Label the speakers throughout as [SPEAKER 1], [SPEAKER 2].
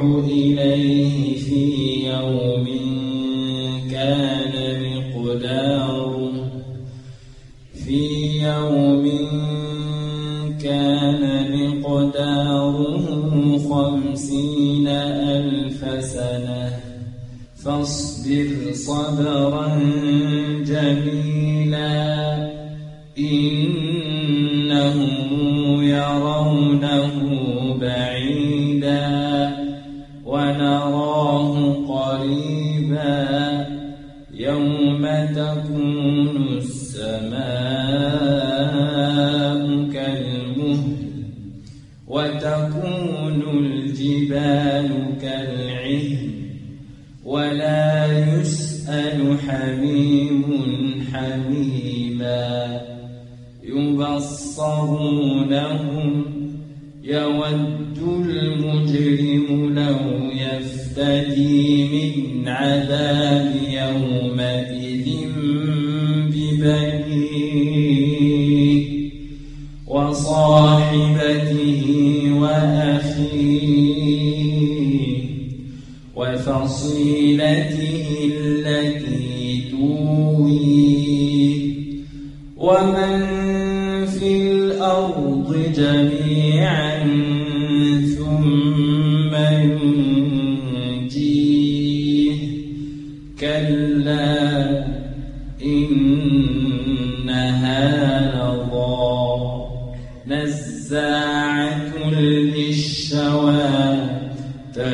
[SPEAKER 1] إليه في يوم كان مقداره. في يوم كان مقداره خمسين ألف سنة. فاصبر صبرا جميلا. إنهم يرونه ونراه قريبا يوم تكون السماء كالمهل وتكون الجبال كالعهن ولا يسأل حميم حميما يبصرونهم يود المجرم لو يفتدي من عذاب يومئذ ببنيه وصاحبته وأخيه وفصيلته التي تويه ومن في الأرض جميعا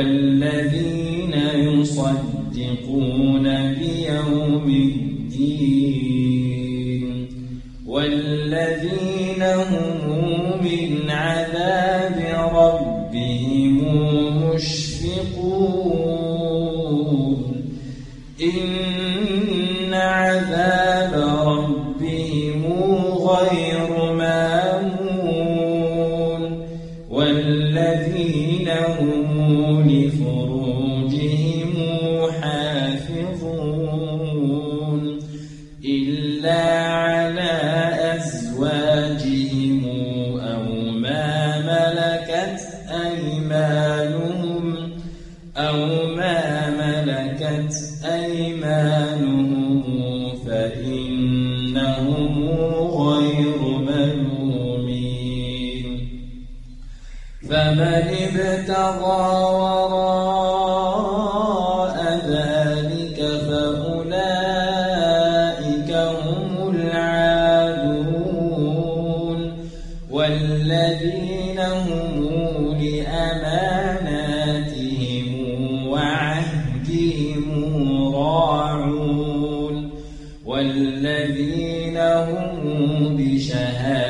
[SPEAKER 1] والذين يصدقون بيوم الدين والذين هم من عذاب ربهم مشفقون. إن عذاب ربهم غير مامون والذين هم فمن ابتغى وراء ذلك فأولئك هم العادون والذين هم لأماناتهم وعهدهم راعون والذين هم بشهادتهم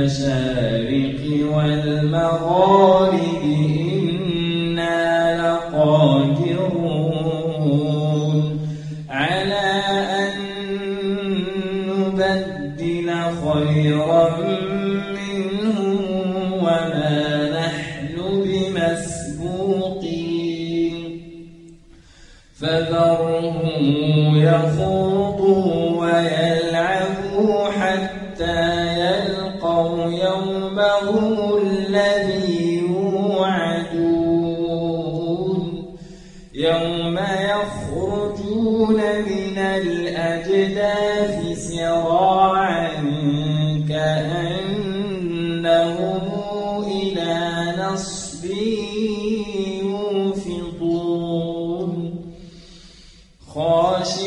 [SPEAKER 1] المشارق والمغارب فذرهم يخوضوا ويلعبوا حتى يومهم الذي يوعدون. يوم يخرجون من الأجداث سراعا كأنهم إلى نصب